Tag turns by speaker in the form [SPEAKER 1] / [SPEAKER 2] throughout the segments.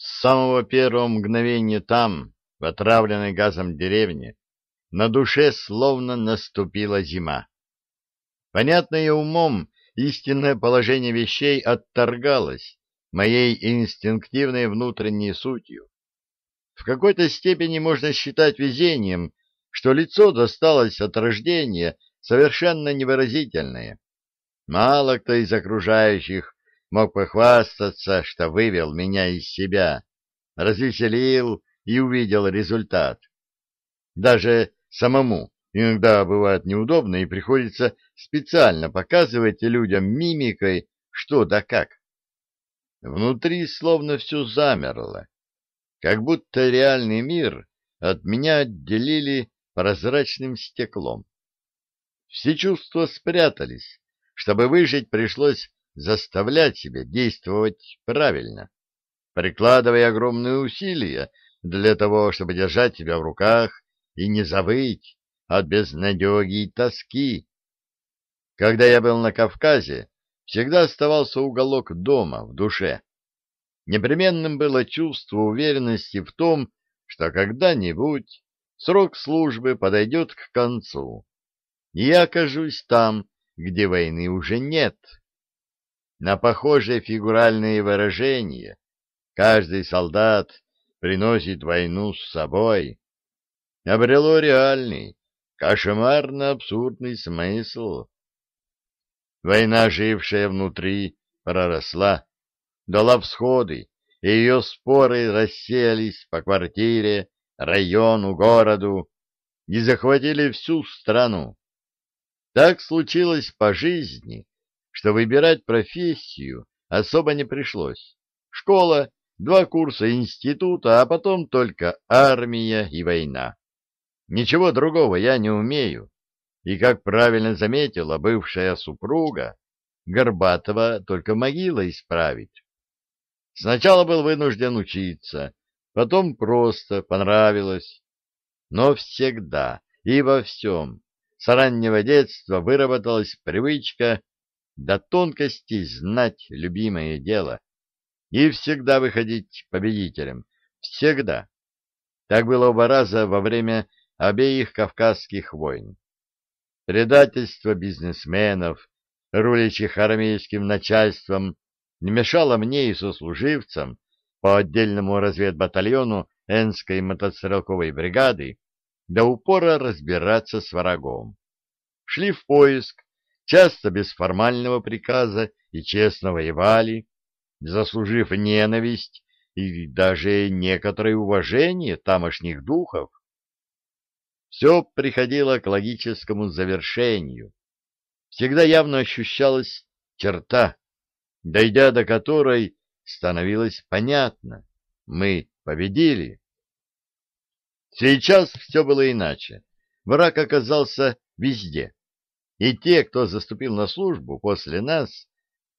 [SPEAKER 1] С самого первого мгновения там, в отравленной газом деревне, на душе словно наступила зима. Понятное умом, истинное положение вещей отторгалось моей инстинктивной внутренней сутью. В какой-то степени можно считать везением, что лицо досталось от рождения совершенно невыразительное. Мало кто из окружающих мог похвастаться, что вывел меня из себя, развеселил и увидел результат. Даже самому иногда бывает неудобно и приходится специально показывать людям мимикой, что да как. Внутри словно все замерло, как будто реальный мир от меня отделили прозрачным стеклом. Все чувства спрятались, чтобы выжить пришлось заставлять себя действовать правильно, прикладывая огромные усилия для того, чтобы держать себя в руках и не забыть от безнадеги и тоски. Когда я был на Кавказе, всегда оставался уголок дома в душе. Непременным было чувство уверенности в том, что когда-нибудь срок службы подойдет к концу, и я окажусь там, где войны уже нет. На похожее фигуральные выражения каждый солдат приносит войну с собой, обрело реальный, кошмарно-абсурдный смысл. Война, жившая внутри, проросла, дала всходы, и ее споры рассеялись по квартире, району, городу и захватили всю страну. Так случилось по жизни, что выбирать профессию особо не пришлось. Школа, два курса института, а потом только армия и война. Ничего другого я не умею. И, как правильно заметила бывшая супруга, Горбатова только могила исправить. Сначала был вынужден учиться, потом просто понравилось. Но всегда и во всем с раннего детства выработалась привычка до тонкости знать любимое дело и всегда выходить победителем. Всегда. Так было оба раза во время обеих Кавказских войн. Предательство бизнесменов, рулящих армейским начальством, не мешало мне и сослуживцам по отдельному разведбатальону Энской мотострелковой бригады до упора разбираться с врагом. Шли в поиск, часто без формального приказа и честно воевали, заслужив ненависть и даже некоторое уважение тамошних духов. Все приходило к логическому завершению. Всегда явно ощущалась черта, дойдя до которой становилось понятно — мы победили. Сейчас все было иначе. Враг оказался везде и те, кто заступил на службу после нас,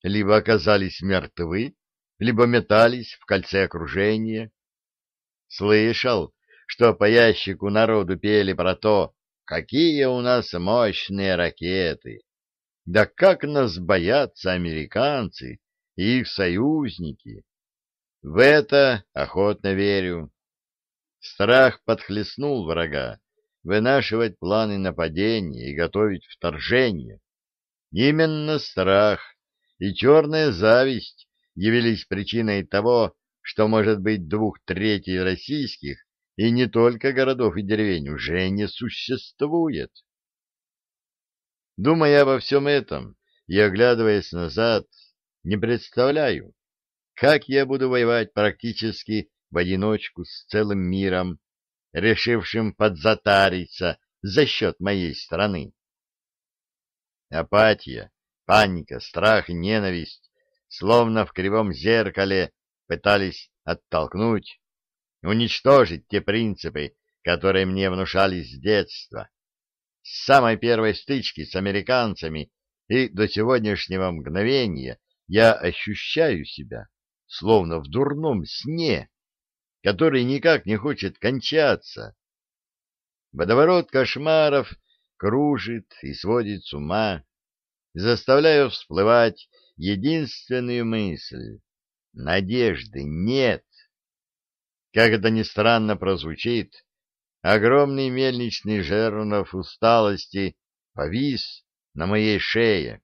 [SPEAKER 1] либо оказались мертвы, либо метались в кольце окружения. Слышал, что по ящику народу пели про то, какие у нас мощные ракеты. Да как нас боятся американцы и их союзники. В это охотно верю. Страх подхлестнул врага, вынашивать планы нападения и готовить вторжение. Именно страх и черная зависть явились причиной того, что, может быть, двух третей российских и не только городов и деревень уже не существует. Думая обо всем этом и оглядываясь назад, не представляю, как я буду воевать практически в одиночку с целым миром, решившим подзатариться за счет моей страны. Апатия, паника, страх ненависть, словно в кривом зеркале, пытались оттолкнуть, уничтожить те принципы, которые мне внушались с детства. С самой первой стычки с американцами и до сегодняшнего мгновения я ощущаю себя, словно в дурном сне, который никак не хочет кончаться. Водоворот кошмаров кружит и сводит с ума, заставляя всплывать единственную мысль — надежды нет. как это ни странно прозвучит, огромный мельничный жернов усталости повис на моей шее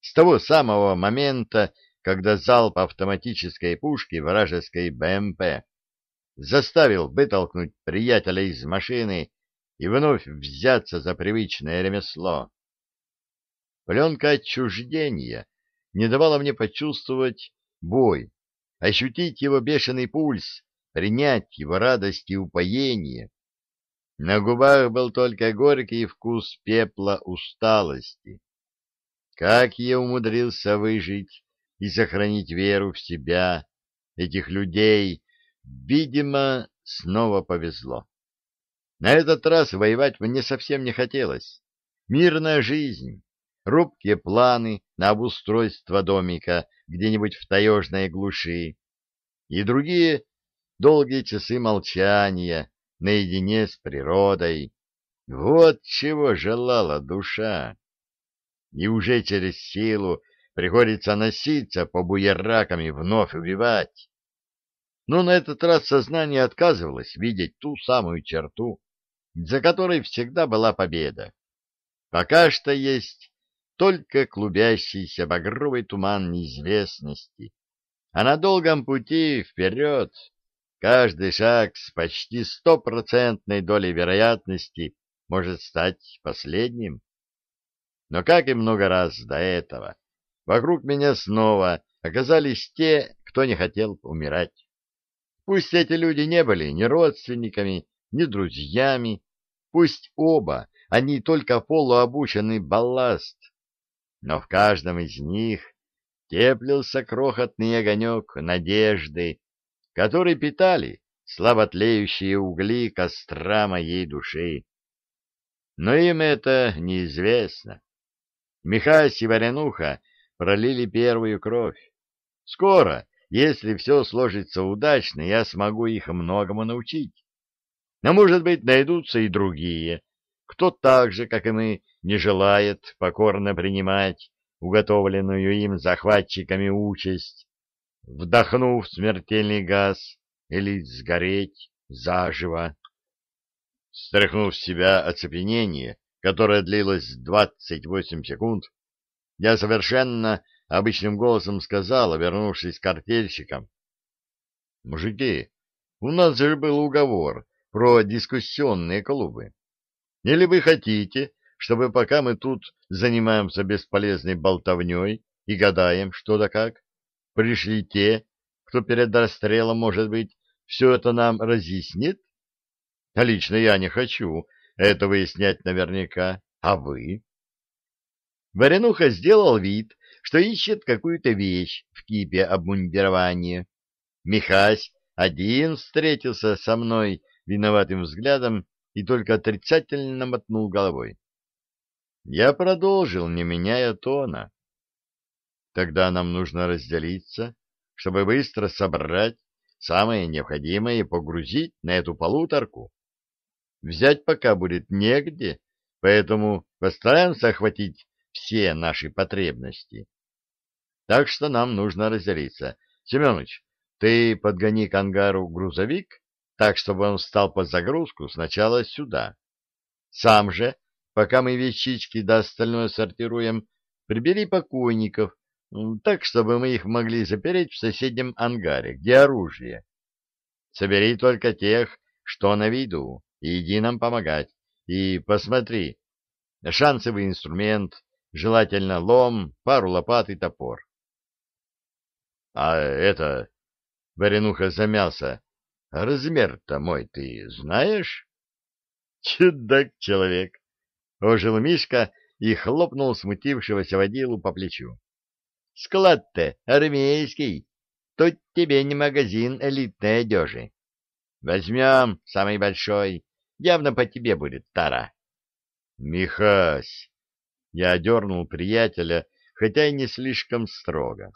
[SPEAKER 1] с того самого момента, когда залп автоматической пушки вражеской БМП заставил вытолкнуть приятеля из машины и вновь взяться за привычное ремесло. Пленка отчуждения не давала мне почувствовать бой, ощутить его бешеный пульс, принять его радость и упоение. На губах был только горький вкус пепла усталости. Как я умудрился выжить и сохранить веру в себя, этих людей, видимо, снова повезло. На этот раз воевать мне совсем не хотелось. Мирная жизнь, робкие планы на обустройство домика где-нибудь в таежной глуши и другие долгие часы молчания наедине с природой. Вот чего желала душа. И уже через силу приходится носиться по буеракам и вновь убивать. Но на этот раз сознание отказывалось видеть ту самую черту, за которой всегда была победа. Пока что есть только клубящийся багровый туман неизвестности, а на долгом пути вперед каждый шаг с почти стопроцентной долей вероятности может стать последним. Но как и много раз до этого, вокруг меня снова оказались те, кто не хотел умирать. Пусть эти люди не были ни родственниками, ни друзьями, пусть оба они только полуобученный балласт, но в каждом из них теплился крохотный огонек надежды, который питали слабо тлеющие угли костра моей души. Но им это неизвестно. Михась и Варенуха пролили первую кровь. Скоро, если все сложится удачно, я смогу их многому научить. Но, может быть, найдутся и другие, кто так же, как и мы, не желает покорно принимать уготовленную им захватчиками участь, вдохнув смертельный газ или сгореть заживо. Стряхнув с себя оцепенение, которое длилось двадцать восемь секунд, я совершенно обычным голосом сказал, вернувшись к артельщикам. — Мужики, у нас же был уговор про дискуссионные клубы. Или вы хотите, чтобы пока мы тут занимаемся бесполезной болтовней и гадаем, что да как, пришли те, кто перед расстрелом, может быть, все это нам разъяснит? А лично я не хочу это выяснять наверняка. А вы? Варенуха сделал вид, что ищет какую-то вещь в кипе обмундирования. Михась один встретился со мной виноватым взглядом и только отрицательно мотнул головой. Я продолжил, не меняя тона. Тогда нам нужно разделиться, чтобы быстро собрать самое необходимое и погрузить на эту полуторку. Взять пока будет негде, поэтому постараемся охватить все наши потребности. Так что нам нужно разделиться. Семенович, ты подгони к ангару грузовик, так, чтобы он встал под загрузку сначала сюда. Сам же, пока мы вещички да остальное сортируем, прибери покойников, так, чтобы мы их могли запереть в соседнем ангаре, где оружие. Собери только тех, что на виду, и иди нам помогать. И посмотри, шансовый инструмент, желательно лом, пару лопат и топор. — А это... — Варенуха замялся. Размер-то мой ты знаешь? Чудак-человек! Ожил Мишка и хлопнул смутившегося водилу по плечу. Склад-то армейский. Тут тебе не магазин элитной одежи. Возьмем самый большой. Явно по тебе будет тара. Михась! Я одернул приятеля, хотя и не слишком строго.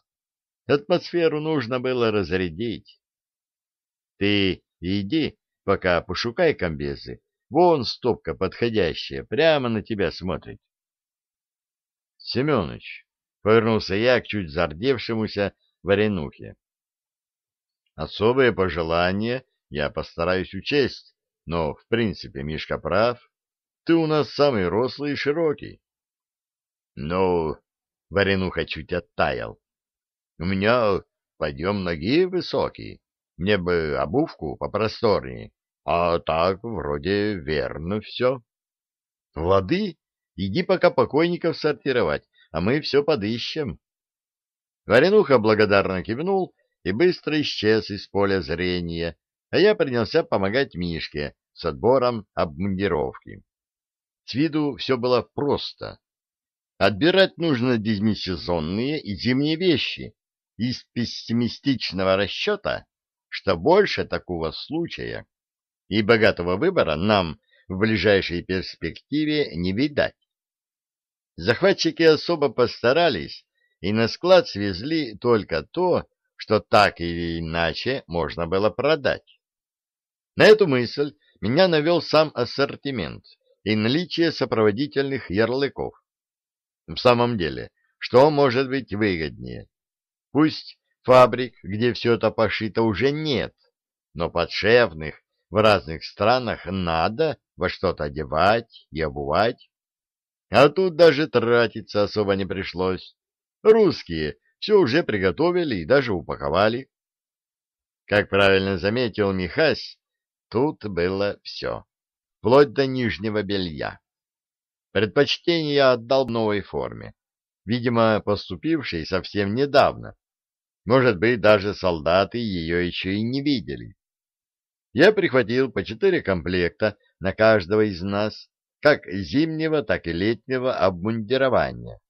[SPEAKER 1] Атмосферу нужно было разрядить. Ты иди, пока пошукай комбезы. Вон стопка подходящая, прямо на тебя смотрит. Семенович, повернулся я к чуть зардевшемуся варенухе. Особые пожелания я постараюсь учесть, но, в принципе, Мишка прав. Ты у нас самый рослый и широкий. Ну, Варенуха чуть оттаял. У меня подъем ноги высокий. Мне бы обувку попросторнее. А так вроде верно все. Лады, иди пока покойников сортировать, а мы все подыщем. Варенуха благодарно кивнул и быстро исчез из поля зрения, а я принялся помогать Мишке с отбором обмундировки. С виду все было просто. Отбирать нужно демисезонные и зимние вещи из пессимистичного расчета, что больше такого случая и богатого выбора нам в ближайшей перспективе не видать. Захватчики особо постарались и на склад свезли только то, что так или иначе можно было продать. На эту мысль меня навел сам ассортимент и наличие сопроводительных ярлыков. В самом деле, что может быть выгоднее? Пусть фабрик, где все это пошито, уже нет, но подшефных в разных странах надо во что-то одевать и обувать. А тут даже тратиться особо не пришлось. Русские все уже приготовили и даже упаковали. Как правильно заметил Михась, тут было все, вплоть до нижнего белья. Предпочтение я отдал новой форме, видимо, поступившей совсем недавно. Может быть, даже солдаты ее еще и не видели. Я прихватил по четыре комплекта на каждого из нас, как зимнего, так и летнего обмундирования.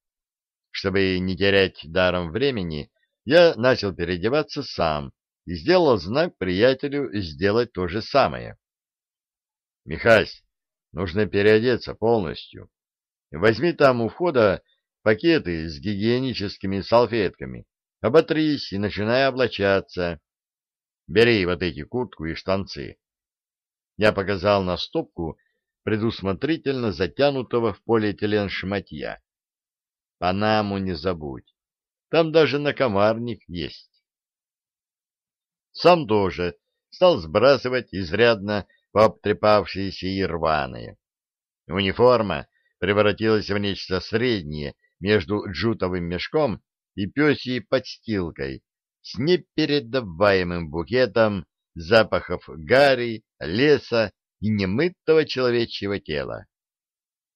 [SPEAKER 1] Чтобы не терять даром времени, я начал переодеваться сам и сделал знак приятелю сделать то же самое. — Михась, нужно переодеться полностью. Возьми там у входа пакеты с гигиеническими салфетками, оботрись и начинай облачаться. Бери вот эти куртку и штанцы. Я показал на стопку предусмотрительно затянутого в полиэтилен шматья. Панаму не забудь. Там даже накомарник есть. Сам тоже стал сбрасывать изрядно пообтрепавшиеся и рваные. Униформа превратилась в нечто среднее между джутовым мешком и пёсьей подстилкой с непередаваемым букетом запахов гари, леса и немытого человечьего тела.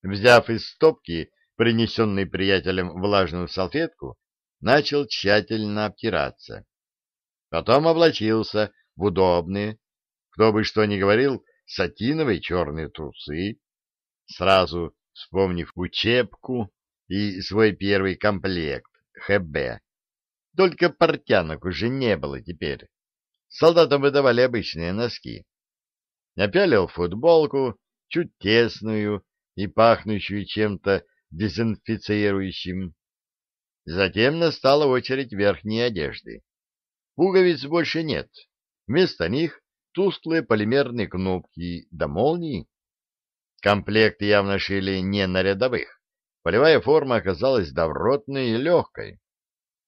[SPEAKER 1] Взяв из стопки принесенный приятелем влажную салфетку, начал тщательно обтираться. Потом облачился в удобные, кто бы что ни говорил, сатиновые черные трусы, сразу вспомнив учебку и свой первый комплект, ХБ. Только портянок уже не было теперь. Солдатам выдавали обычные носки. Напялил футболку, чуть тесную и пахнущую чем-то дезинфицирующим. Затем настала очередь верхней одежды. Пуговиц больше нет. Вместо них тусклые полимерные кнопки до молнии. Комплект явно шили не на рядовых. Полевая форма оказалась добротной и легкой.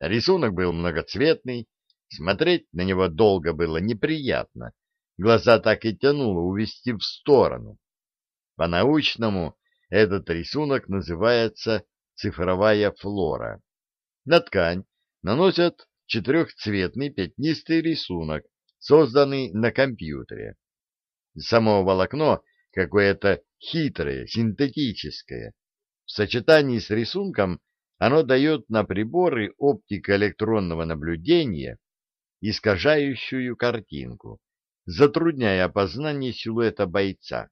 [SPEAKER 1] Рисунок был многоцветный, смотреть на него долго было неприятно. Глаза так и тянуло увести в сторону. По-научному этот рисунок называется цифровая флора. На ткань наносят четырехцветный пятнистый рисунок, созданный на компьютере. Само волокно какое-то хитрое, синтетическое. В сочетании с рисунком оно дает на приборы оптико-электронного наблюдения искажающую картинку, затрудняя опознание силуэта бойца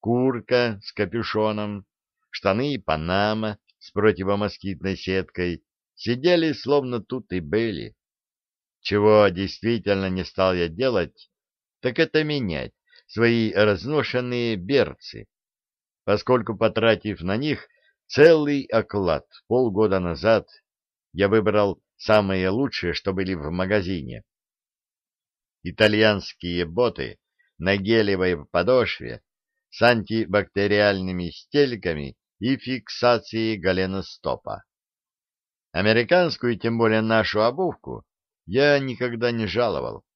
[SPEAKER 1] куртка с капюшоном, штаны и панама с противомоскитной сеткой сидели словно тут и были. Чего действительно не стал я делать, так это менять свои разношенные берцы, поскольку, потратив на них целый оклад полгода назад, я выбрал самые лучшие, что были в магазине. Итальянские боты на гелевой подошве с антибактериальными стельками и фиксацией голеностопа. Американскую, тем более нашу обувку, я никогда не жаловал.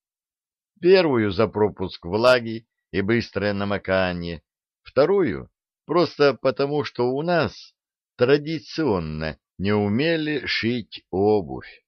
[SPEAKER 1] Первую за пропуск влаги и быстрое намокание, вторую просто потому, что у нас традиционно не умели шить обувь.